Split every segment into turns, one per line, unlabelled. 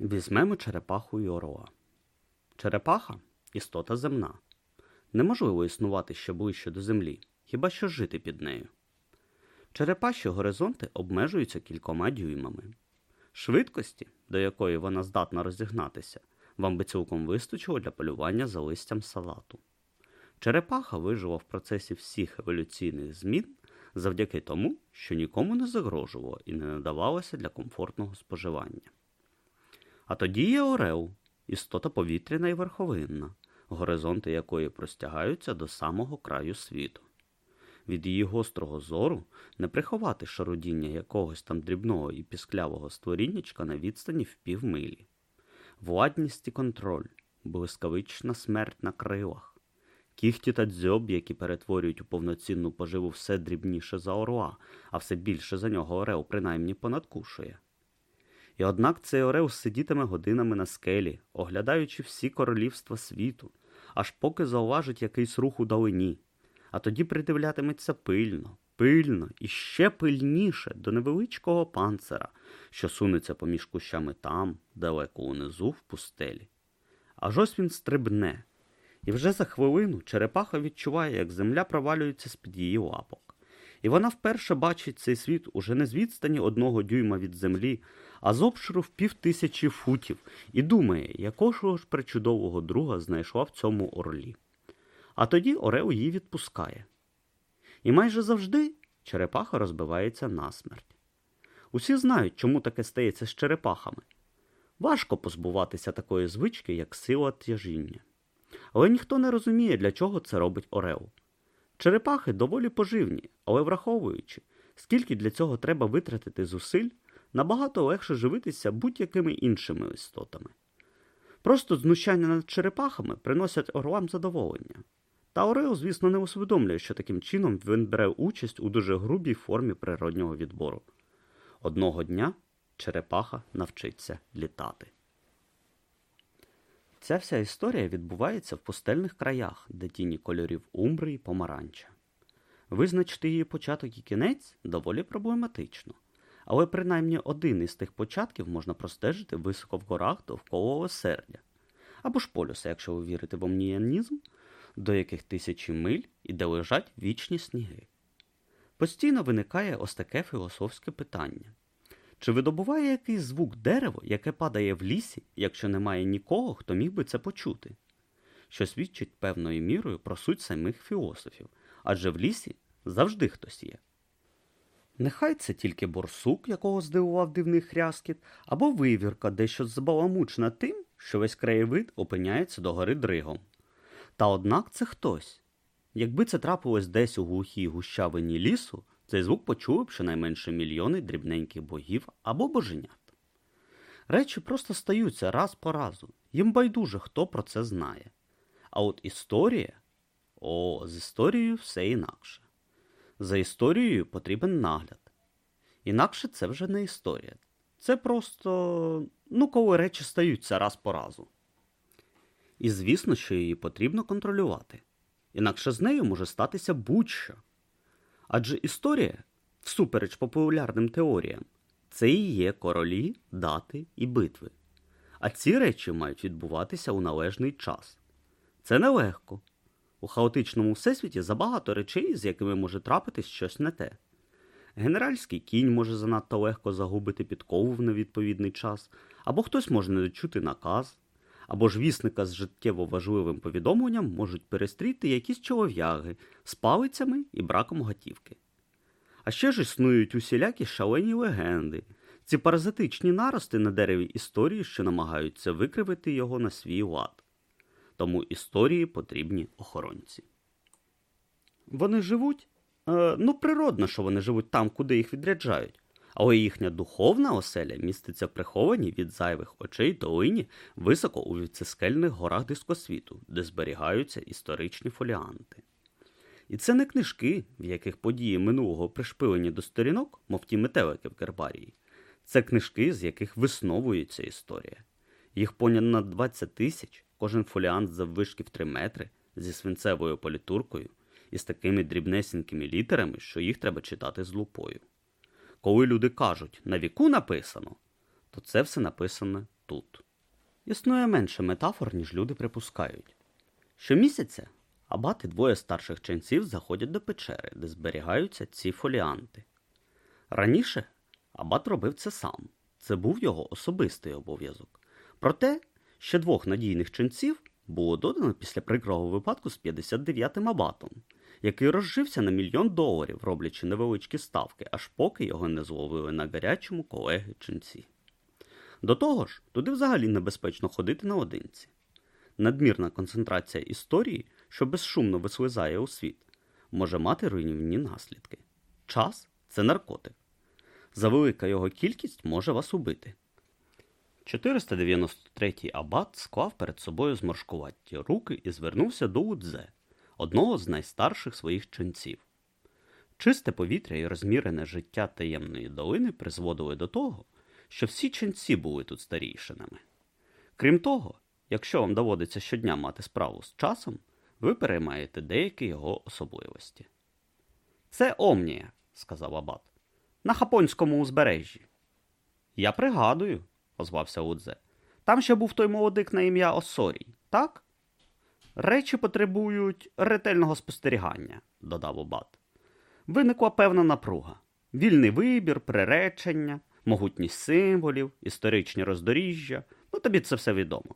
Візьмемо черепаху і орла. Черепаха істота земна. Неможливо існувати ще ближче до землі, хіба що жити під нею. Черепаші горизонти обмежуються кількома дюймами. Швидкості, до якої вона здатна розігнатися, вам би цілком вистачило для полювання за листям салату. Черепаха вижила в процесі всіх еволюційних змін завдяки тому, що нікому не загрожувало і не надавалося для комфортного споживання. А тоді є Орел, істота повітряна і верховинна, горизонти якої простягаються до самого краю світу. Від її гострого зору не приховати шарудіння якогось там дрібного і пісклявого створіннячка на відстані в півмилі. Владність і контроль, блискавична смерть на крилах, кіхті та дзьоб, які перетворюють у повноцінну поживу все дрібніше за орла, а все більше за нього орел принаймні понадкушує. І однак цей орел сидітиме годинами на скелі, оглядаючи всі королівства світу, аж поки зауважить якийсь рух у далині, а тоді придивлятиметься пильно, пильно і ще пильніше до невеличкого панцера, що сунеться поміж кущами там, далеко унизу в пустелі. Аж ось він стрибне, і вже за хвилину черепаха відчуває, як земля провалюється з-під її лапок. І вона вперше бачить цей світ уже не з відстані одного дюйма від землі, а з обширу півтисячі футів, і думає, якого ж причудового друга знайшла в цьому орлі. А тоді Орел її відпускає. І майже завжди черепаха розбивається насмерть. Усі знають, чому таке стається з черепахами. Важко позбуватися такої звички, як сила тяжіння. Але ніхто не розуміє, для чого це робить Орел. Черепахи доволі поживні, але враховуючи, скільки для цього треба витратити зусиль, набагато легше живитися будь-якими іншими істотами. Просто знущання над черепахами приносять орлам задоволення. Та Орел, звісно, не усвідомлює, що таким чином він бере участь у дуже грубій формі природнього відбору. Одного дня черепаха навчиться літати. Ця вся історія відбувається в пустельних краях, де тіні кольорів умбри і помаранча. Визначити її початок і кінець доволі проблематично, але принаймні один із тих початків можна простежити високо в горах довкола осердя, або ж полюса, якщо ви вірите в омніянізм, до яких тисячі миль і де лежать вічні сніги. Постійно виникає ось таке філософське питання. Чи видобуває якийсь звук дерево, яке падає в лісі, якщо немає нікого, хто міг би це почути? Що свідчить певною мірою про суть самих філософів, адже в лісі завжди хтось є. Нехай це тільки борсук, якого здивував дивний хряскіт, або вивірка, дещо збаламучна тим, що весь краєвид опиняється догори дригом. Та однак це хтось. Якби це трапилось десь у глухій гущавині лісу, цей звук почули б щонайменше мільйони дрібненьких богів або боженят. Речі просто стаються раз по разу, їм байдуже, хто про це знає. А от історія о, з історією все інакше. За історією потрібен нагляд. Інакше це вже не історія. Це просто, ну, коли речі стаються раз по разу. І звісно, що її потрібно контролювати. Інакше з нею може статися будь-що. Адже історія, всупереч популярним теоріям, це і є королі, дати і битви. А ці речі мають відбуватися у належний час. Це нелегко. У хаотичному всесвіті забагато речей, з якими може трапитись щось не те. Генеральський кінь може занадто легко загубити підкову в невідповідний час, або хтось може не дочути наказ, або ж вісника з життєво важливим повідомленням можуть перестріти якісь чолов'яги з палицями і браком готівки. А ще ж існують усілякі шалені легенди, ці паразитичні нарости на дереві історії, що намагаються викривити його на свій лад. Тому історії потрібні охоронці. Вони живуть? Е, ну, природно, що вони живуть там, куди їх відряджають але їхня духовна оселя міститься приховані від зайвих очей долині високо у віцескельних горах дискосвіту, де зберігаються історичні фоліанти. І це не книжки, в яких події минулого пришпилені до сторінок, мов ті метелики в Кербарії. Це книжки, з яких висновується історія. Їх понад 20 тисяч, кожен фоліант заввишки в 3 метри, зі свинцевою політуркою і з такими дрібнесенькими літерами, що їх треба читати з лупою. Коли люди кажуть на віку написано, то це все написане тут. Існує менше метафор, ніж люди припускають. Щомісяця абати двоє старших ченців заходять до печери, де зберігаються ці фоліанти. Раніше абат робив це сам, це був його особистий обов'язок. Проте ще двох надійних ченців було додано після прикрого випадку з 59-м абатом, який розжився на мільйон доларів, роблячи невеличкі ставки, аж поки його не зловили на гарячому колеги ченці. До того ж, туди взагалі небезпечно ходити наодинці. Надмірна концентрація історії, що безшумно вислизає у світ, може мати руйнівні наслідки. Час це наркотик. Завелика його кількість може вас убити. 493-й абат склав перед собою зморшкуваті руки і звернувся до Удзе, одного з найстарших своїх ченців. Чисте повітря і розмірене життя таємної долини призводили до того, що всі ченці були тут старійшинами. Крім того, якщо вам доводиться щодня мати справу з часом, ви переймаєте деякі його особливості. Це Омнія, сказав Абат, на Хапонському узбережжі. Я пригадую, озвався Удзе. Там ще був той молодик на ім'я Осорій, так? Речі потребують ретельного спостерігання, додав Обат. Виникла певна напруга, вільний вибір, приречення, могутність символів, історичні роздоріжжя. Ну тобі це все відомо.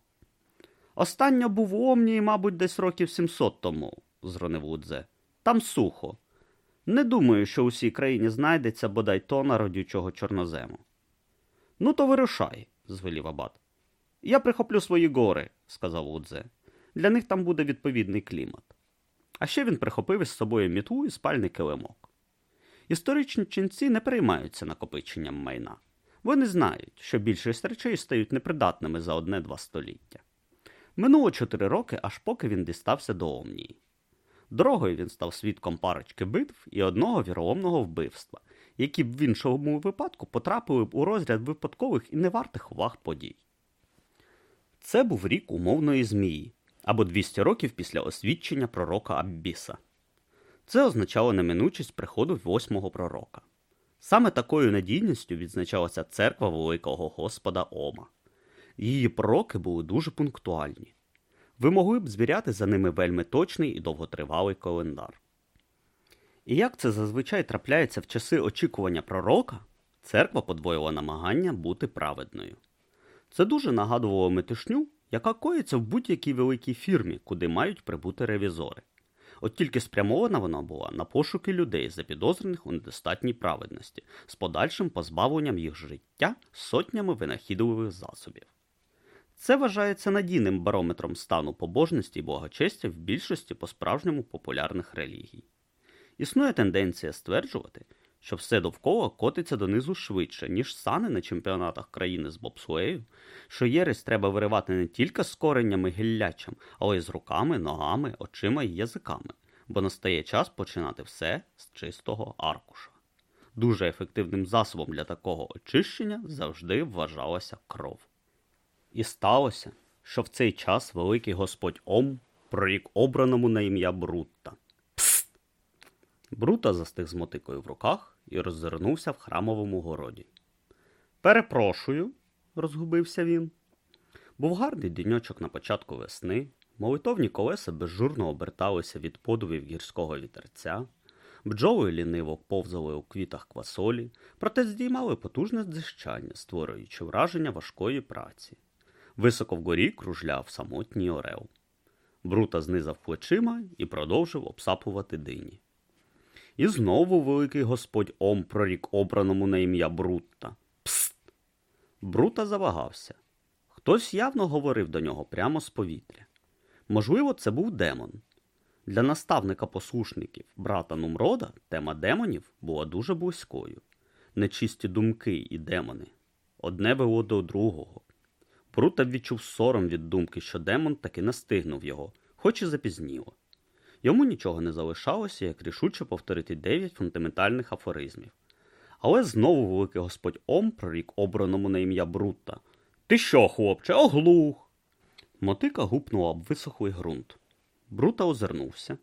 Останньо був у Омнії, мабуть, десь років 700 тому, зронив Удзе. Там сухо. Не думаю, що у всій країні знайдеться бодай тона родючого чорнозему. Ну, то вирушай, звелів Абат. Я прихоплю свої гори, сказав Удзе. Для них там буде відповідний клімат. А ще він прихопив із собою мітву і спальний килимок. Історичні ченці не переймаються накопиченням майна. Вони знають, що більшість речей стають непридатними за одне-два століття. Минуло чотири роки, аж поки він дістався до Омнії. Дорогою він став свідком парочки битв і одного віроломного вбивства, які б в іншому випадку потрапили б у розряд випадкових і невартих уваг подій. Це був рік умовної змії або 200 років після освідчення пророка Аббіса. Це означало неминучість приходу восьмого пророка. Саме такою надійністю відзначалася церква Великого Господа Ома. Її пророки були дуже пунктуальні. Ви могли б звіряти за ними вельми точний і довготривалий календар. І як це зазвичай трапляється в часи очікування пророка, церква подвоїла намагання бути праведною. Це дуже нагадувало метушню, яка коїться в будь-якій великій фірмі, куди мають прибути ревізори. От тільки спрямована вона була на пошуки людей, запідозрених у недостатній праведності, з подальшим позбавленням їх життя сотнями винахідливих засобів. Це вважається надійним барометром стану побожності і благочестя в більшості по-справжньому популярних релігій. Існує тенденція стверджувати, що все довкола котиться донизу швидше, ніж сани на чемпіонатах країни з бобслею, що єресь треба виривати не тільки з кореннями гіллячам, але й з руками, ногами, очима і язиками, бо настає час починати все з чистого аркуша. Дуже ефективним засобом для такого очищення завжди вважалася кров. І сталося, що в цей час великий господь Ом прорік обраному на ім'я Брутта. Брута застиг з мотикою в руках і роззирнувся в храмовому городі. Перепрошую, розгубився він. Був гарний діньочок на початку весни, молитовні колеса безжурно оберталися від подувів гірського вітерця, бджоли ліниво повзали у квітах квасолі, проте здіймали потужне дзищання, створюючи враження важкої праці. Високо вгорі кружляв самотній орел. Брута знизав плечима і продовжив обсапувати дині. І знову великий господь Ом прорік обраному на ім'я Брутта. Пст! Брута завагався. Хтось явно говорив до нього прямо з повітря. Можливо, це був демон. Для наставника послушників брата Нумрода тема демонів була дуже близькою. Нечисті думки і демони. Одне вело до другого. Брута відчув сором від думки, що демон таки настигнув його, хоч і запізніло. Йому нічого не залишалося, як рішуче повторити дев'ять фундаментальних афоризмів. Але знову великий господь Ом прорік обраному на ім'я Брутта. Ти що, хлопче, оглух? Мотика гупнула об висохлий ґрунт. Брута озирнувся.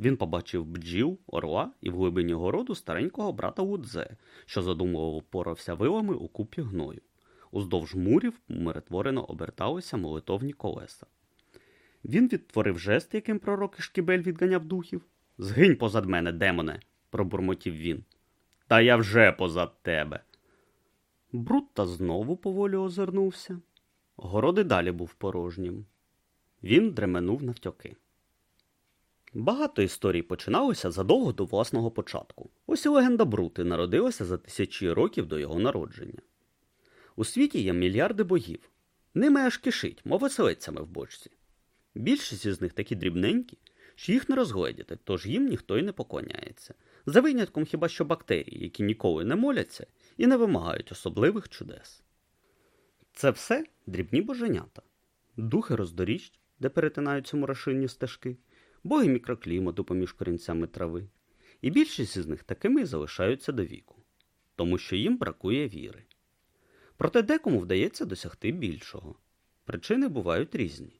Він побачив бджіл, орла і в глибині городу старенького брата Вудзе, що задумливо порався вилами у купі гною. Уздовж мурів умиротворено оберталися молитовні колеса. Він відтворив жест, яким пророк Ішкібель відганяв духів. Згинь позад мене, демоне, пробурмотів він. Та я вже позад тебе. Брутта знову поволі озирнувся. Город і далі був порожнім. Він дременув навтьоки. Багато історій починалося задовго до власного початку. Ось і легенда Брути народилася за тисячі років до його народження. У світі є мільярди богів. Ними аж кишить, мов оселедцями в бочці. Більшість із них такі дрібненькі, що їх не розгледіти, тож їм ніхто й не поклоняється. За винятком хіба що бактерії, які ніколи не моляться і не вимагають особливих чудес. Це все дрібні боженята, духи роздоріжжя, де перетинаються мурашинні стежки, боги мікроклімату поміж корінцями трави. І більшість із них такими і залишаються до віку, тому що їм бракує віри. Проте декому вдається досягти більшого. Причини бувають різні.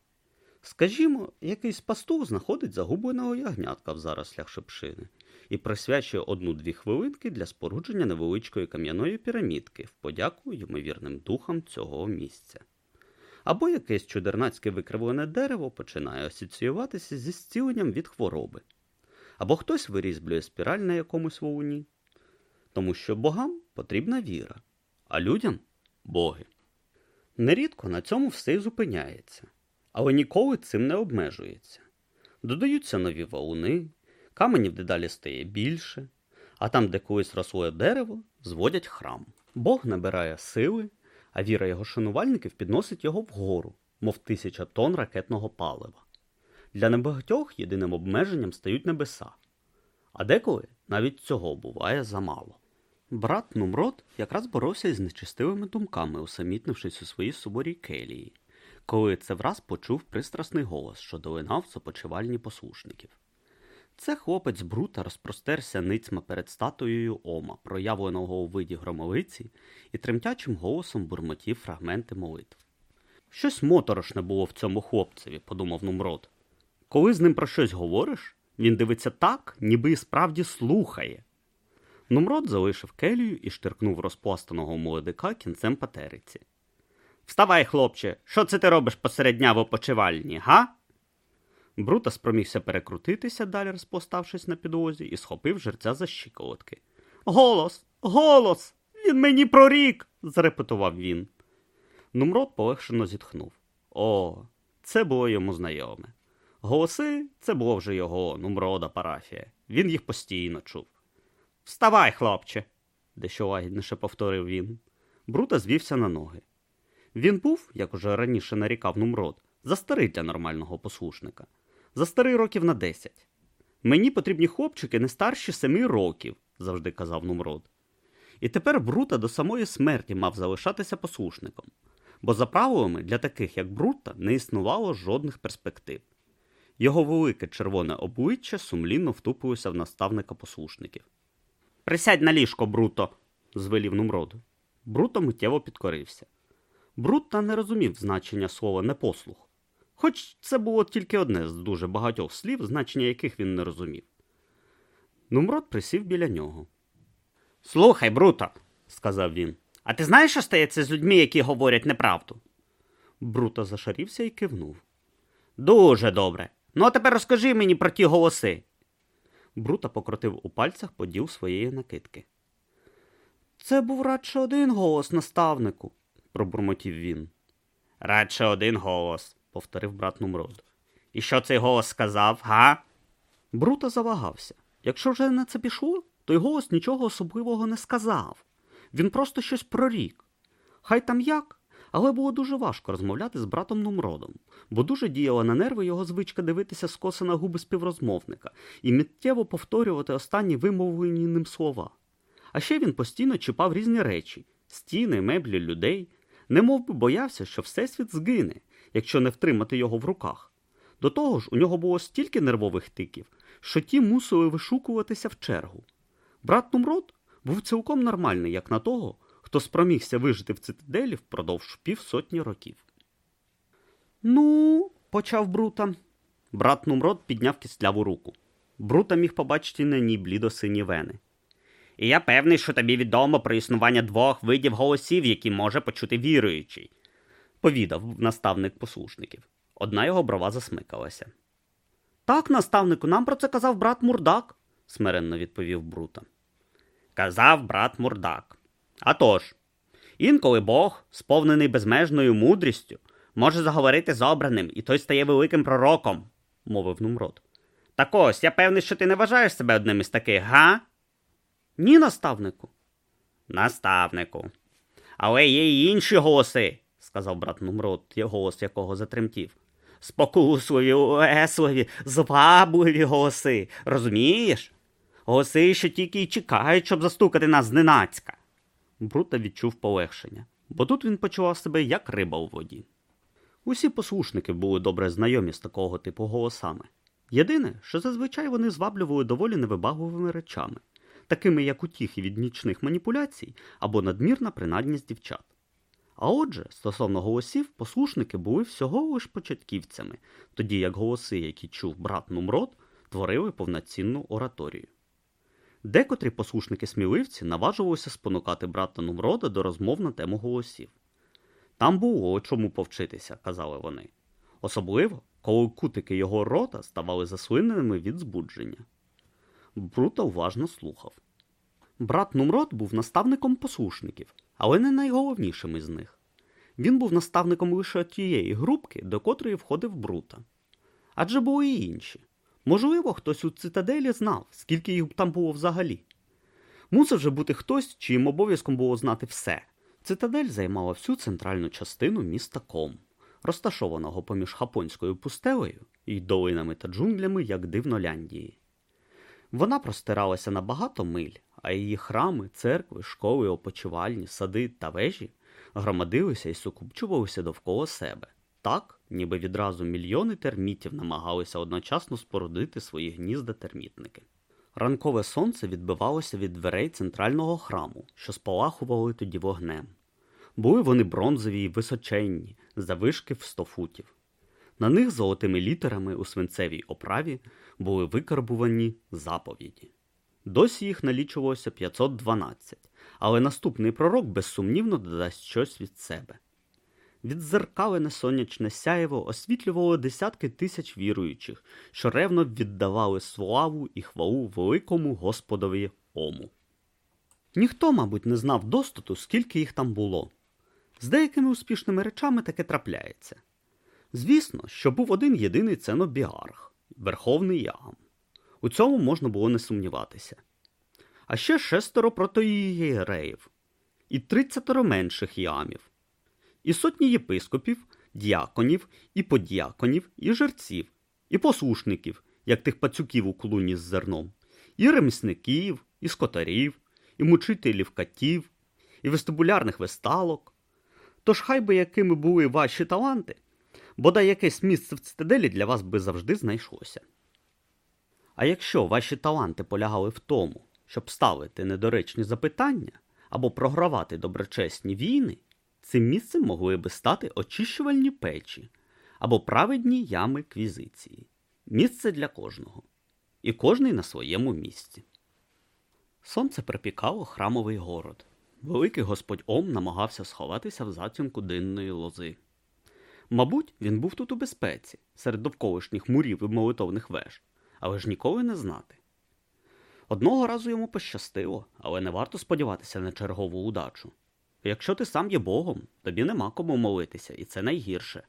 Скажімо, якийсь пастух знаходить загубленого ягнятка в зарослях шипшини і присвячує одну-дві хвилинки для спорудження невеличкої кам'яної пірамідки в подяку ймовірним духам цього місця. Або якесь чудернацьке викривлене дерево починає асоціюватися зі зціленням від хвороби, або хтось вирізблює спіраль на якомусь вовуні. Тому що богам потрібна віра, а людям боги. Нерідко на цьому все й зупиняється, але ніколи цим не обмежується. Додаються нові валуни, каменів дедалі стає більше, а там, де колись росло дерево, зводять храм. Бог набирає сили, а віра його шанувальників підносить його вгору, мов тисяча тонн ракетного палива. Для небагатьох єдиним обмеженням стають небеса, а деколи навіть цього буває замало. Брат Нумрод якраз боровся із нечистивими думками, усамітнившись у своїй суворій келії, коли це враз почув пристрасний голос, що долинав з послушників. Це хлопець Брута розпростерся ницьма перед статуєю Ома, проявленого у виді громовиці, і тремтячим голосом бурмотів фрагменти молитв. Щось моторошне було в цьому хлопцеві, подумав Нумрод. Коли з ним про щось говориш, він дивиться так, ніби і справді слухає. Нумрод залишив келію і штиркнув розпластаного молодика кінцем патериці. Вставай, хлопче, що це ти робиш посеред дня в опочивальні, га? Брута спромігся перекрутитися, далі розпластавшись на підлозі, і схопив жерця за щиколотки. Голос, голос! Він мені прорік! зарепетував він. Нумрод полегшено зітхнув. О, це було йому знайоме. Голоси це було вже його нумрода парафія. Він їх постійно чув. Вставай, хлопче, дещо лагідніше повторив він. Брута звівся на ноги. Він був, як уже раніше нарікав Нумрод, застарий для нормального послушника. Застарий років на десять. Мені потрібні хлопчики не старші семи років, завжди казав Нумрод. І тепер Брута до самої смерті мав залишатися послушником, бо за правилами для таких, як Брута, не існувало жодних перспектив. Його велике червоне обличчя сумлінно втупилося в наставника послушників. Присядь на ліжко, Бруто, звелів Нумрод. Бруто миттєво підкорився. Брутта не розумів значення слова непослух, хоч це було тільки одне з дуже багатьох слів, значення яких він не розумів. Нумрод присів біля нього. Слухай, Бруто, сказав він, а ти знаєш, що стається з людьми, які говорять неправду? Бруто зашарівся і кивнув. Дуже добре. Ну, а тепер розкажи мені про ті голоси. Брута покрутив у пальцях поділ своєї накидки. Це був радше один голос, наставнику, пробурмотів він. Радше один голос, повторив брат Нумрод. І що цей голос сказав, га? Брута завагався. Якщо вже на це пішло, той голос нічого особливого не сказав. Він просто щось прорік. Хай там як, але було дуже важко розмовляти з братом Нумродом, бо дуже діяла на нерви його звичка дивитися скоса на губи співрозмовника і миттєво повторювати останні вимовлені ним слова. А ще він постійно чіпав різні речі стіни, меблі, людей, немов би боявся, що Всесвіт згине, якщо не втримати його в руках. До того ж, у нього було стільки нервових тиків, що ті мусили вишукуватися в чергу. Брат Нумрод був цілком нормальний, як на того, хто спромігся вижити в цитаделі впродовж півсотні років. Ну, почав Брута. Брат Нумрод підняв кисляву руку. Брута міг побачити на ній блідо-сині вени. І я певний, що тобі відомо про існування двох видів голосів, які може почути віруючий, повідав наставник послушників. Одна його брова засмикалася. Так, наставнику, нам про це казав брат Мурдак, смиренно відповів Брута. Казав брат Мурдак. А тож, інколи Бог, сповнений безмежною мудрістю, може заговорити з обраним, і той стає великим пророком, мовив Нумрод. Так ось, я певний, що ти не вважаєш себе одним із таких, га? Ні, наставнику. Наставнику. Але є й інші голоси, сказав брат Нумрод, голос якого затремтів. Спокусливі, улесливі, звабливі голоси. Розумієш? Голоси, що тільки й чекають, щоб застукати нас зненацька. Брута відчув полегшення, бо тут він почував себе як риба у воді. Усі послушники були добре знайомі з такого типу голосами. Єдине, що зазвичай вони зваблювали доволі невибагливими речами, такими як утіхи від нічних маніпуляцій або надмірна принадність дівчат. А отже, стосовно голосів, послушники були всього лиш початківцями, тоді як голоси, які чув брат Нумрод, творили повноцінну ораторію. Декотрі послушники сміливці наважувалися спонукати брата Нумрода до розмов на тему голосів. Там було чому повчитися, казали вони, особливо, коли кутики його рота ставали заслиненими від збудження. Брута уважно слухав. Брат Нумрод був наставником послушників, але не найголовнішим із них. Він був наставником лише тієї групки, до котрої входив Брута. Адже були і інші. Можливо, хтось у цитаделі знав, скільки їх там було взагалі. Мусив же бути хтось, чиїм обов'язком було знати все. Цитадель займала всю центральну частину міста Ком, розташованого поміж Хапонською пустелею і долинами та джунглями, як дивноляндії. Вона простиралася на багато миль, а її храми, церкви, школи, опочивальні, сади та вежі громадилися і сукупчувалися довкола себе. Так, ніби відразу мільйони термітів намагалися одночасно спорудити свої гнізда термітники. Ранкове сонце відбивалося від дверей центрального храму, що спалахували тоді вогнем. Були вони бронзові й височенні, завишки в сто футів. На них золотими літерами у свинцевій оправі були викарбувані заповіді. Досі їх налічувалося 512, але наступний пророк безсумнівно додасть щось від себе. Відзеркалене сонячне сяєво освітлювало десятки тисяч віруючих, що ревно віддавали славу і хвалу великому Господові Ому. Ніхто, мабуть, не знав достату, скільки їх там було. З деякими успішними речами таке трапляється. Звісно, що був один єдиний ценобіарх Верховний Ягам. У цьому можна було не сумніватися. А ще шестеро протоїєреїв і тридцятеро менших ямів і сотні єпископів, діаконів, і подіаконів, і жерців, і послушників, як тих пацюків у клуні з зерном, і ремісників, і скотарів, і мучителів катів, і вестибулярних весталок. Тож хай би якими були ваші таланти, бодай якесь місце в цитаделі для вас би завжди знайшлося. А якщо ваші таланти полягали в тому, щоб ставити недоречні запитання або програвати доброчесні війни, Цим місцем могли би стати очищувальні печі або праведні ями квізиції. Місце для кожного. І кожний на своєму місці. Сонце припікало храмовий город. Великий господь Ом намагався сховатися в затінку динної лози. Мабуть, він був тут у безпеці, серед довколишніх мурів і молитовних веж, але ж ніколи не знати. Одного разу йому пощастило, але не варто сподіватися на чергову удачу. Якщо ти сам є Богом, тобі нема кому молитися, і це найгірше.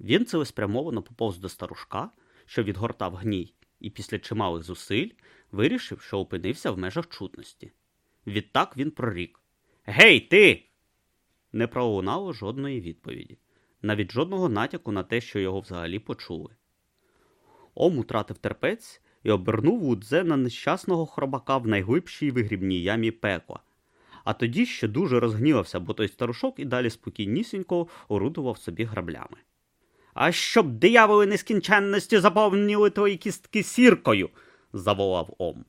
Він цілеспрямовано поповз до старушка, що відгортав гній, і після чималих зусиль вирішив, що опинився в межах чутності. Відтак він прорік Гей, ти! Не пролунало жодної відповіді, навіть жодного натяку на те, що його взагалі почули. Ом утратив терпець і обернув Удзе на нещасного хробака в найглибшій вигрібній ямі пекла, а тоді ще дуже розгнівався, бо той старушок і далі спокійнісінько орудував собі граблями. А щоб дияволи нескінченності заповнили твої кістки сіркою, заволав Ом.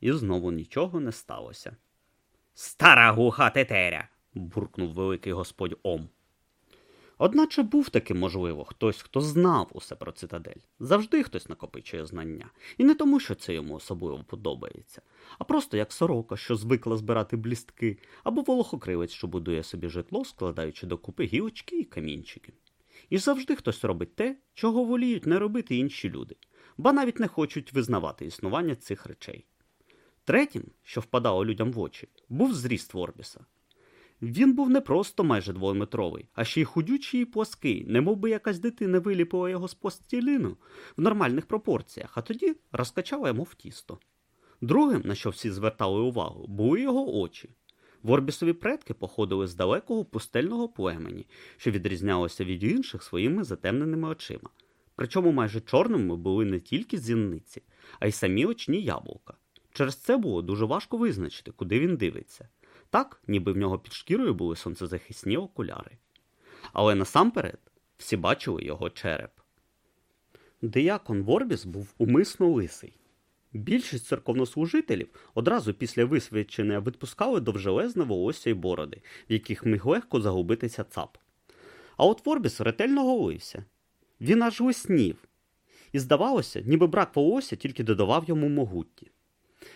І знову нічого не сталося. Стара гуха тетеря. буркнув великий господь Ом. Одначе був таки, можливо, хтось, хто знав усе про цитадель. Завжди хтось накопичує знання. І не тому, що це йому особливо подобається, а просто як сорока, що звикла збирати блістки, або волохокривець, що будує собі житло, складаючи докупи гілочки і камінчики. І завжди хтось робить те, чого воліють не робити інші люди, ба навіть не хочуть визнавати існування цих речей. Третім, що впадало людям в очі, був зріст Ворбіса. Він був не просто майже двометровий, а ще й худючий і плоский, немов би якась дитина виліпила його з постілину в нормальних пропорціях, а тоді розкачала йому в тісто. Другим, на що всі звертали увагу, були його очі. Ворбісові предки походили з далекого пустельного племені, що відрізнялося від інших своїми затемненими очима. Причому майже чорними були не тільки зіниці, а й самі очні яблука. Через це було дуже важко визначити, куди він дивиться. Так, ніби в нього під шкірою були сонцезахисні окуляри. Але насамперед всі бачили його череп. Диякон Ворбіс був умисно лисий. Більшість церковнослужителів одразу після висвячення відпускали довжелезне волосся й бороди, в яких міг легко загубитися цап. А от Ворбіс ретельно голився. Він аж лиснів. І здавалося, ніби брак волосся тільки додавав йому могутті.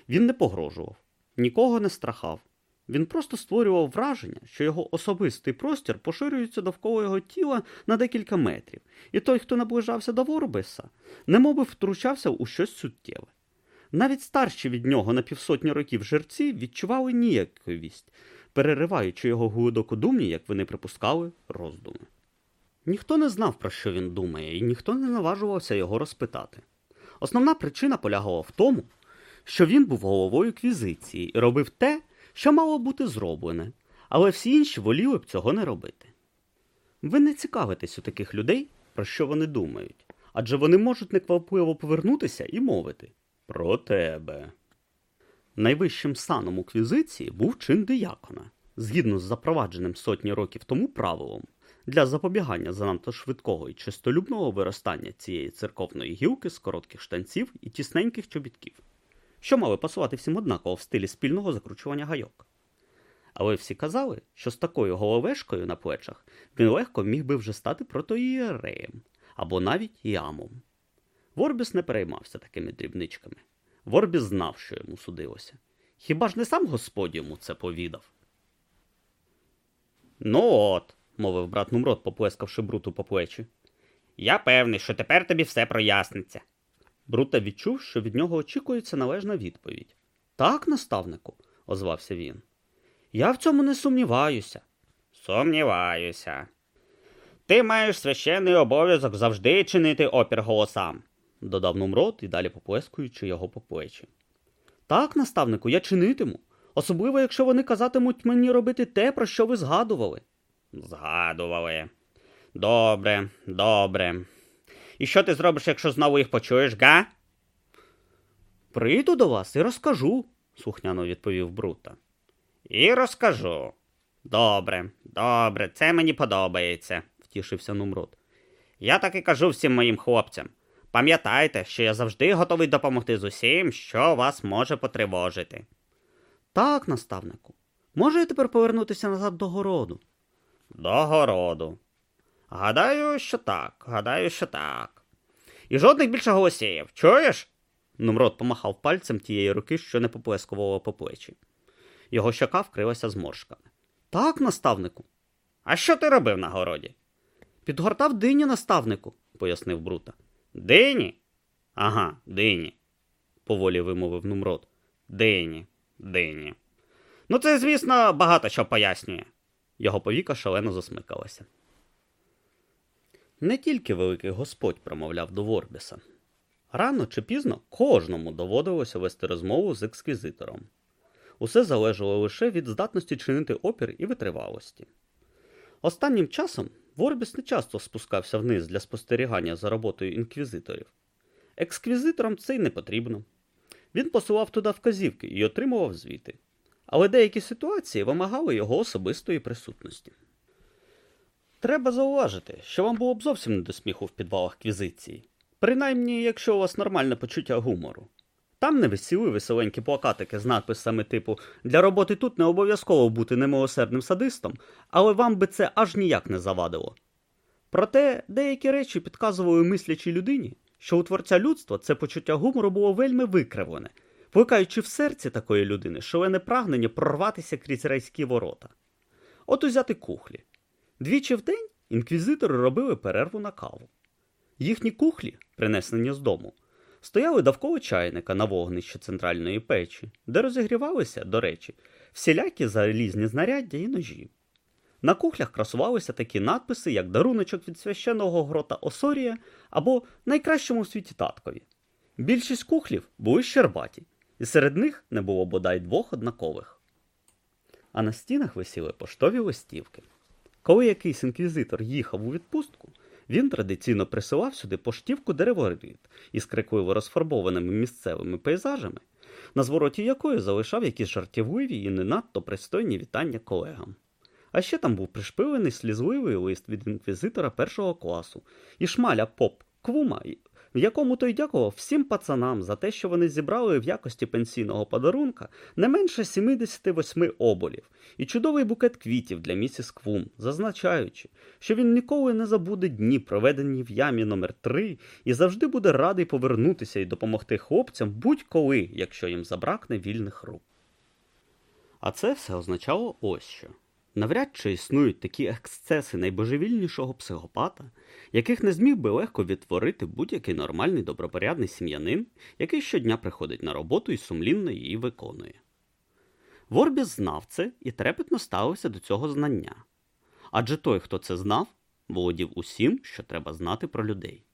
Він не погрожував, нікого не страхав. Він просто створював враження, що його особистий простір поширюється довкола його тіла на декілька метрів, і той, хто наближався до Ворбеса, немоби втручався у щось суттєве. Навіть старші від нього на півсотні років жерці відчували ніяковість, перериваючи його глибокодумні, як вони припускали, роздуми. Ніхто не знав, про що він думає, і ніхто не наважувався його розпитати. Основна причина полягала в тому, що він був головою квізиції і робив те, що мало бути зроблене, але всі інші воліли б цього не робити. Ви не цікавитесь у таких людей, про що вони думають, адже вони можуть неквапливо повернутися і мовити про тебе. Найвищим саном у квізиції був чин диякона, згідно з запровадженим сотні років тому правилом, для запобігання занадто швидкого і чистолюбного виростання цієї церковної гілки з коротких штанців і тісненьких чобітків що мали пасувати всім однаково в стилі спільного закручування гайок. Але всі казали, що з такою головешкою на плечах він легко міг би вже стати протоїереєм або навіть ямом. Ворбіс не переймався такими дрібничками. Ворбіс знав, що йому судилося. Хіба ж не сам Господь йому це повідав? Ну от, мовив брат Нумрод, поплескавши бруту по плечі. Я певний, що тепер тобі все проясниться. Брута відчув, що від нього очікується належна відповідь. Так, наставнику, озвався він. Я в цьому не сумніваюся. Сумніваюся. Ти маєш священний обов'язок завжди чинити опір голосам, додав Нумрод і далі поплескуючи його по плечі. Так, наставнику, я чинитиму, особливо якщо вони казатимуть мені робити те, про що ви згадували. Згадували. Добре, добре. І що ти зробиш, якщо знову їх почуєш, га? Прийду до вас і розкажу, слухняно відповів Брута. І розкажу. Добре, добре, це мені подобається, втішився Нумрод. Я так і кажу всім моїм хлопцям. Пам'ятайте, що я завжди готовий допомогти з усім, що вас може потривожити. Так, наставнику. Може я тепер повернутися назад до городу? До городу. Гадаю, що так, гадаю, що так. І жодних більше голосів, чуєш? Нумрод помахав пальцем тієї руки, що не поплескувало по плечі. Його щока вкрилася зморшками. Так, наставнику. А що ти робив на городі? Підгортав дині наставнику, пояснив Брута. Дині? Ага, дині, поволі вимовив Нумрод. Дині, дині. Ну, це, звісно, багато що пояснює. Його повіка шалено засмикалася. Не тільки великий Господь промовляв до Ворбіса. Рано чи пізно кожному доводилося вести розмову з ексквізитором. Усе залежало лише від здатності чинити опір і витривалості. Останнім часом Ворбіс не часто спускався вниз для спостерігання за роботою інквізиторів. Ексквізиторам це й не потрібно. Він посилав туди вказівки і отримував звіти. Але деякі ситуації вимагали його особистої присутності. Треба зауважити, що вам було б зовсім не до сміху в підвалах квізиції. Принаймні, якщо у вас нормальне почуття гумору. Там не висіли веселенькі плакатики з надписами типу Для роботи тут не обов'язково бути немилосердним садистом, але вам би це аж ніяк не завадило. Проте деякі речі підказували мислячій людині, що у творця людства це почуття гумору було вельми викривлене, плекаючи в серці такої людини шалене прагнення прорватися крізь райські ворота. От узяти кухлі. Двічі в день інквізитори робили перерву на каву. Їхні кухлі, принесені з дому, стояли довкола чайника на вогнищі центральної печі, де розігрівалися, до речі, всілякі залізні знаряддя і ножі. На кухлях красувалися такі надписи, як даруночок від священного грота Осорія або найкращому в світі таткові. Більшість кухлів були щербаті, і серед них не було бодай двох однакових. А на стінах висіли поштові листівки. Коли якийсь інквізитор їхав у відпустку, він традиційно присилав сюди поштівку дереворит із крикливо розфарбованими місцевими пейзажами, на звороті якої залишав якісь жартівливі і не надто пристойні вітання колегам. А ще там був пришпилений слізливий лист від інквізитора першого класу і шмаля поп Квума, в якому той дякував всім пацанам за те, що вони зібрали в якості пенсійного подарунка не менше 78 оболів і чудовий букет квітів для місіс Квум, зазначаючи, що він ніколи не забуде дні, проведені в ямі номер 3 і завжди буде радий повернутися і допомогти хлопцям будь-коли, якщо їм забракне вільних рук. А це все означало ось що. Навряд чи існують такі ексцеси найбожевільнішого психопата, яких не зміг би легко відтворити будь-який нормальний добропорядний сім'янин, який щодня приходить на роботу і сумлінно її виконує. Ворбіс знав це і трепетно ставився до цього знання. Адже той, хто це знав, володів усім, що треба знати про людей.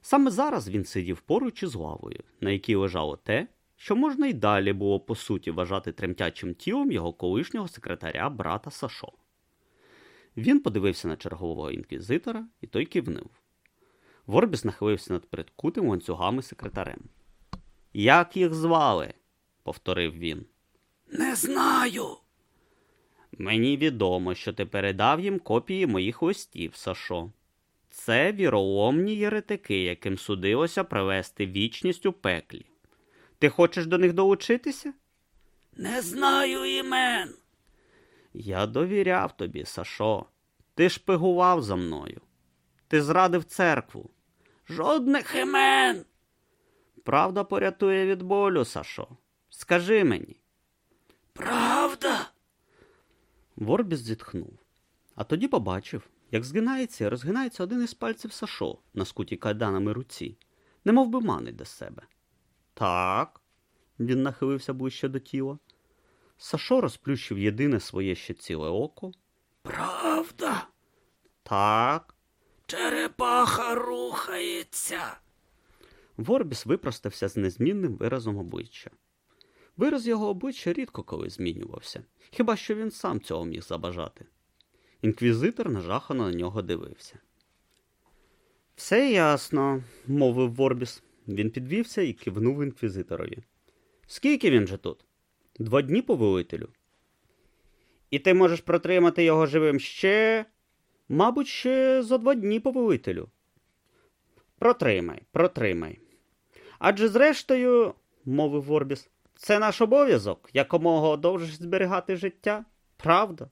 Саме зараз він сидів поруч із лавою, на якій лежало те, що можна й далі було по суті вважати тремтячим тілом його колишнього секретаря брата Сашо. Він подивився на чергового інквізитора, і той кивнув. Ворбіс нахилився над прикутим ланцюгами секретарем. Як їх звали? повторив він.
Не знаю.
Мені відомо, що ти передав їм копії моїх листів, Сашо. Це віроломні єретики, яким судилося провести вічність у пеклі. Ти хочеш до них долучитися?
Не знаю імен.
Я довіряв тобі, Сашо. Ти шпигував за мною. Ти зрадив церкву.
Жодних імен.
Правда порятує від болю, Сашо. Скажи мені.
Правда?
Ворбіс зітхнув, а тоді побачив, як згинається і розгинається один із пальців Сашо на скутій кайданами руці, немов би манить до себе. Так, він нахилився ближче до тіла. Сашо розплющив єдине своє ще ціле око.
Правда?
Так.
Черепаха рухається.
Ворбіс випростався з незмінним виразом обличчя. Вираз його обличчя рідко коли змінювався, хіба що він сам цього міг забажати. Інквізитор нажахано на нього дивився. Все ясно, мовив Ворбіс. Він підвівся і кивнув інквізиторові. Скільки він же тут? Два дні повелителю. І ти можеш протримати його живим ще, мабуть, ще за два дні повелителю. Протримай, протримай. Адже зрештою, мовив Ворбіс, це наш обов'язок якомога довше зберігати життя, правда?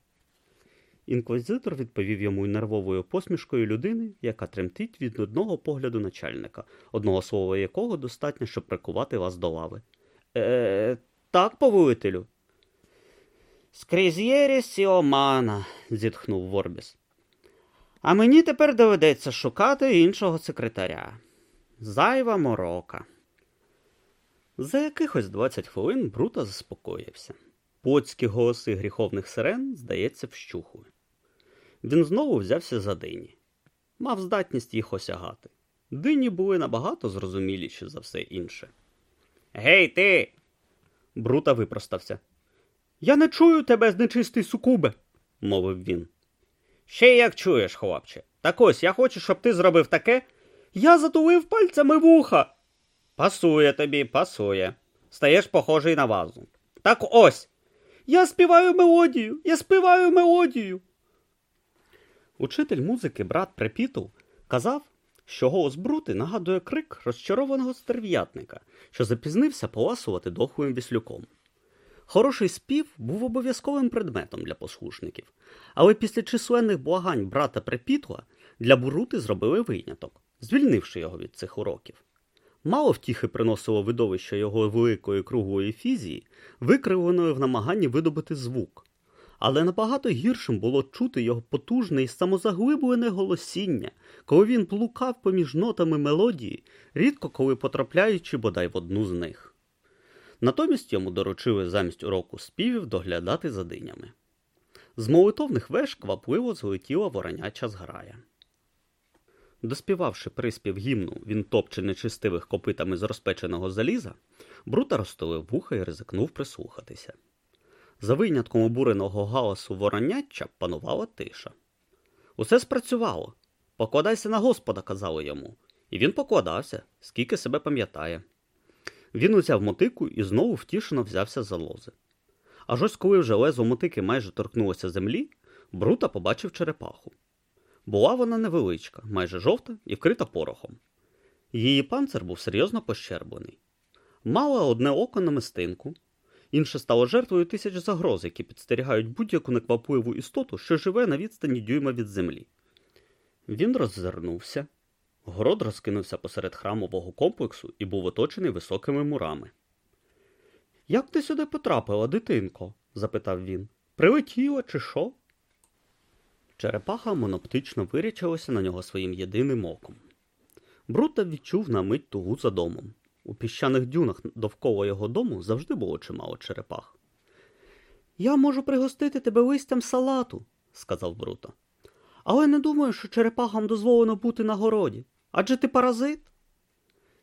Інквізитор відповів йому нервовою посмішкою людини, яка тремтить від одного погляду начальника, одного слова якого достатньо, щоб прикувати вас до лави. Е, так, повелителю. Скрізь єрість і омана, зітхнув Ворбіс. А мені тепер доведеться шукати іншого секретаря. Зайва морока. За якихось 20 хвилин Брута заспокоївся. Поцькі голоси гріховних сирен, здається, вщухли. Він знову взявся за дині. Мав здатність їх осягати. Дині були набагато зрозуміліші за все інше. Гей, ти. Брута випростався. Я не чую тебе, нечистий сукубе, мовив він. Ще як чуєш, хлопче. Так ось я хочу, щоб ти зробив таке. Я затулив пальцями вуха. Пасує тобі, пасує. Стаєш похожий на вазу. Так ось. Я співаю мелодію, я співаю мелодію. Учитель музики брат Препітул казав, що голос Брути нагадує крик розчарованого стерв'ятника, що запізнився поласувати дохлим віслюком. Хороший спів був обов'язковим предметом для послушників, але після численних благань брата Препітла Для Бурути зробили виняток, звільнивши його від цих уроків. Мало втіхи приносило видовище його великої круглої фізії, викривленої в намаганні видобути звук. Але набагато гіршим було чути його потужне і самозаглиблене голосіння, коли він плукав поміж нотами мелодії, рідко коли потрапляючи бодай в одну з них. Натомість йому доручили замість уроку співів доглядати за динями. З молитовних веж квапливо злетіла вороняча зграя. Доспівавши приспів гімну, він топче нечистивих копитами з розпеченого заліза, Брута розтулив вуха і ризикнув прислухатися. За винятком обуреного галасу вороняча панувала тиша. Усе спрацювало. Покладайся на Господа, казали йому, і він покладався, скільки себе пам'ятає. Він узяв мотику і знову втішено взявся за лози. Аж ось коли вже лезо мотики майже торкнулося землі, Брута побачив черепаху. Була вона невеличка, майже жовта і вкрита порохом. Її панцир був серйозно пощерблений. Мала одне око на мистинку, інше стало жертвою тисяч загроз, які підстерігають будь-яку неквапливу істоту, що живе на відстані дюйма від землі. Він роззирнувся. Город розкинувся посеред храмового комплексу і був оточений високими мурами. Як ти сюди потрапила, дитинко? запитав він. Прилетіла, чи що? Черепаха моноптично вирячилася на нього своїм єдиним оком. Брута відчув на мить тугу за домом. У піщаних дюнах довкола його дому завжди було чимало черепах. Я можу пригостити тебе листям салату, сказав Брута. Але не думаю, що черепахам дозволено бути на городі. Адже ти паразит.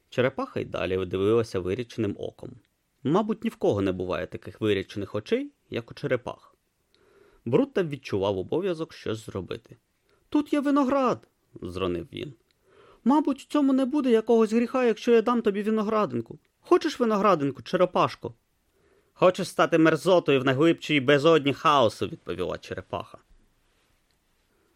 Черепаха й далі дивилася виріченим оком. Мабуть, ні в кого не буває таких вирячених очей, як у черепах. Брутта відчував обов'язок щось зробити. Тут є виноград, зронив він. Мабуть, в цьому не буде якогось гріха, якщо я дам тобі виноградинку. Хочеш виноградинку, черепашко? Хочеш стати мерзотою в найглибчій безодні хаосу, відповіла черепаха.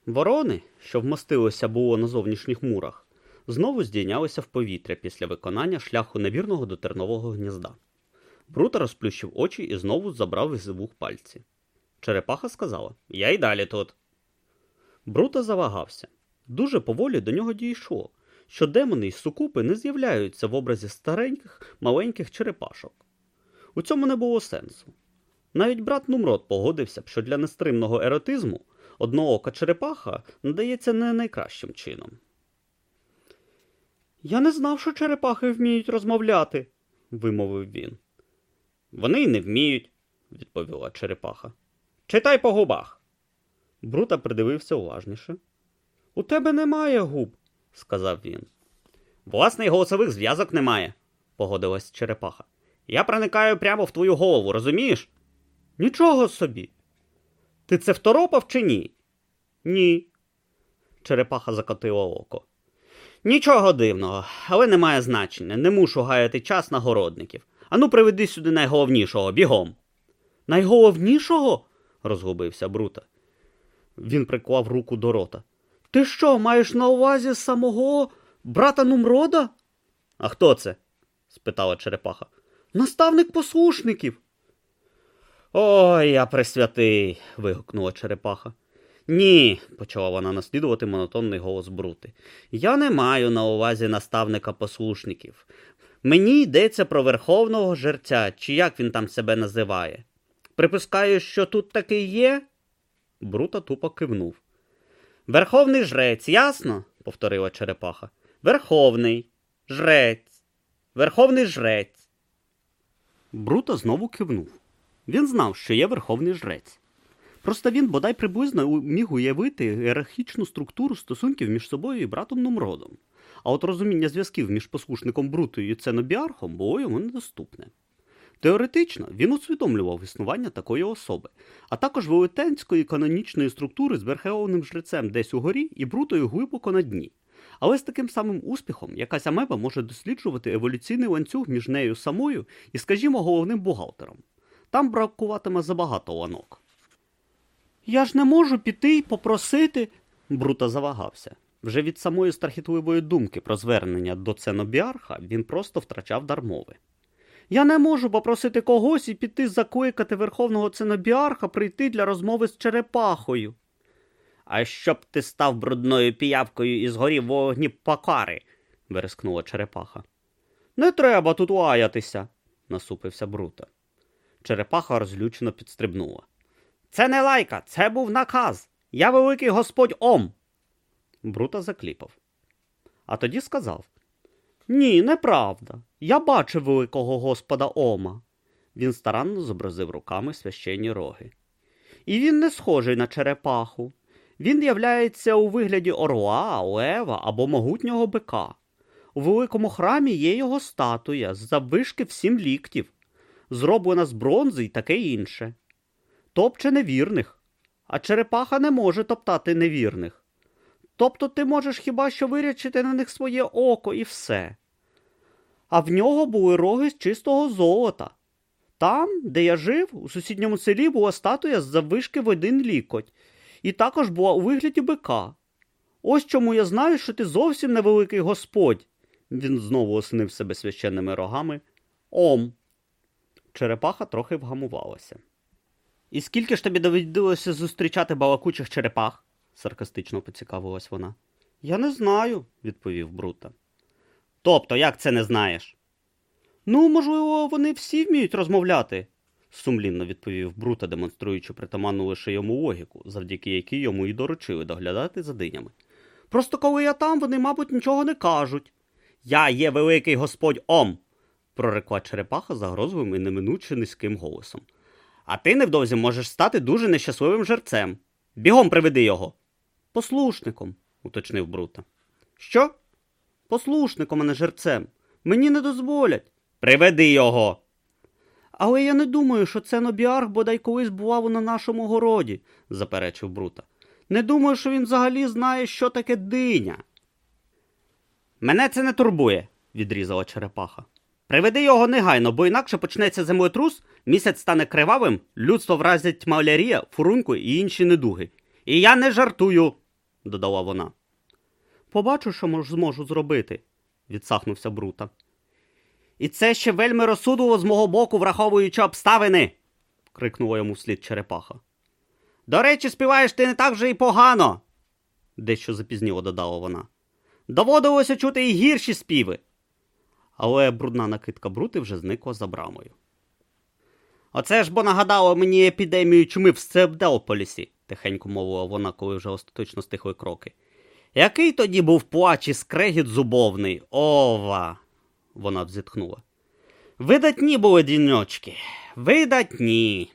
Ворони, що вмостилися було на зовнішніх мурах, знову здійнялися в повітря після виконання шляху невірного до тернового гнізда. Брута розплющив очі і знову забрав із вух пальці. Черепаха сказала Я й далі тут. Брута завагався. Дуже поволі до нього дійшло, що демони й сукупи не з'являються в образі стареньких маленьких черепашок. У цьому не було сенсу. Навіть брат Нумрод погодився б, що для нестримного еротизму одноока черепаха надається не найкращим чином. Я не знав, що черепахи вміють розмовляти, вимовив він. Вони й не вміють, відповіла черепаха. Читай по губах. Брута придивився уважніше. У тебе немає губ, сказав він. Власне, й голосових зв'язок немає, погодилась черепаха. Я проникаю прямо в твою голову, розумієш? Нічого собі. Ти це второпав чи ні? Ні. Черепаха закотила око. Нічого дивного, але немає значення. Не мушу гаяти час на городників. Ану, приведи сюди найголовнішого, бігом. Найголовнішого? розгубився Брута. Він приклав руку до рота. Ти що, маєш на увазі самого брата Нумрода? А хто це? спитала черепаха. Наставник послушників. Ой, я пресвятий. вигукнула черепаха. Ні, почала вона наслідувати монотонний голос Брути. Я не маю на увазі наставника послушників. Мені йдеться про верховного жерця, чи як він там себе називає. Припускаю, що тут таки є? Брута тупо кивнув. Верховний жрець, ясно? повторила черепаха. Верховний жрець. Верховний жрець. Брута знову кивнув. Він знав, що є верховний жрець. Просто він бодай приблизно міг уявити ієрархічну структуру стосунків між собою і братом Нумродом. А от розуміння зв'язків між послушником Брутою і Ценобіархом було йому недоступне. Теоретично він усвідомлював існування такої особи, а також велетенської канонічної структури з верховним жрецем десь угорі і брутою глибоко на дні. Але з таким самим успіхом якась амеба може досліджувати еволюційний ланцюг між нею самою і, скажімо, головним бухгалтером. Там бракуватиме забагато ланок. Я ж не можу піти й попросити. Брута завагався. Вже від самої страхітливої думки про звернення до ценобіарха він просто втрачав дар мови. Я не можу попросити когось і піти закликати верховного ценобіарха прийти для розмови з черепахою. А щоб ти став брудною піявкою і згорів вогні покари, верескнула черепаха. Не треба тут лаятися, насупився Брута. Черепаха розлючено підстрибнула. Це не лайка, це був наказ. Я великий господь Ом. Брута закліпав. А тоді сказав: Ні, неправда. Я бачив великого господа Ома. Він старанно зобразив руками священні роги. І він не схожий на черепаху. Він являється у вигляді орла, лева або могутнього бика. У великому храмі є його статуя з заввишки в сім ліктів, зроблена з бронзи й таке інше. Топче невірних, а черепаха не може топтати невірних. Тобто ти можеш хіба що вирячити на них своє око і все. А в нього були роги з чистого золота. Там, де я жив, у сусідньому селі була статуя з заввишки в один лікоть, і також була у вигляді бика. Ось чому я знаю, що ти зовсім невеликий господь. Він знову осенив себе священними рогами. Ом. Черепаха трохи вгамувалася. І скільки ж тобі доведилося зустрічати балакучих черепах? Саркастично поцікавилась вона. Я не знаю, відповів Брута. Тобто, як це не знаєш? Ну, можливо, вони всі вміють розмовляти, сумлінно відповів Брута, демонструючи притаманну лише йому логіку, завдяки якій йому і доручили доглядати за динями. Просто коли я там, вони, мабуть, нічого не кажуть. Я є великий господь Ом, прорекла черепаха загрозливим і неминуче низьким голосом. А ти невдовзі можеш стати дуже нещасливим жерцем. Бігом приведи його. Послушником, уточнив Брута. Що? Послушником, а не жерцем. Мені не дозволять. Приведи його. Але я не думаю, що це Нобіарх бодай колись бував на нашому городі, заперечив Брута. Не думаю, що він взагалі знає, що таке диня. Мене це не турбує, відрізала черепаха. Приведи його негайно, бо інакше почнеться землетрус, місяць стане кривавим, людство вразять малярія, фурунку і інші недуги. І я не жартую, додала вона. Побачу, що мож, зможу зробити, відсахнувся Брута. І це ще вельми розсудливо з мого боку, враховуючи обставини, крикнула йому вслід черепаха. До речі, співаєш ти не так вже й погано, дещо запізніло додала вона. Доводилося чути і гірші співи. Але брудна накидка брути вже зникла за брамою. Оце ж бо нагадало мені епідемію чуми в Сцебделполісі, тихенько мовила вона, коли вже остаточно стихли кроки. Який тоді був плач і скрегіт зубовний, ова. Вона взітхнула. Видатні були діночки, видатні.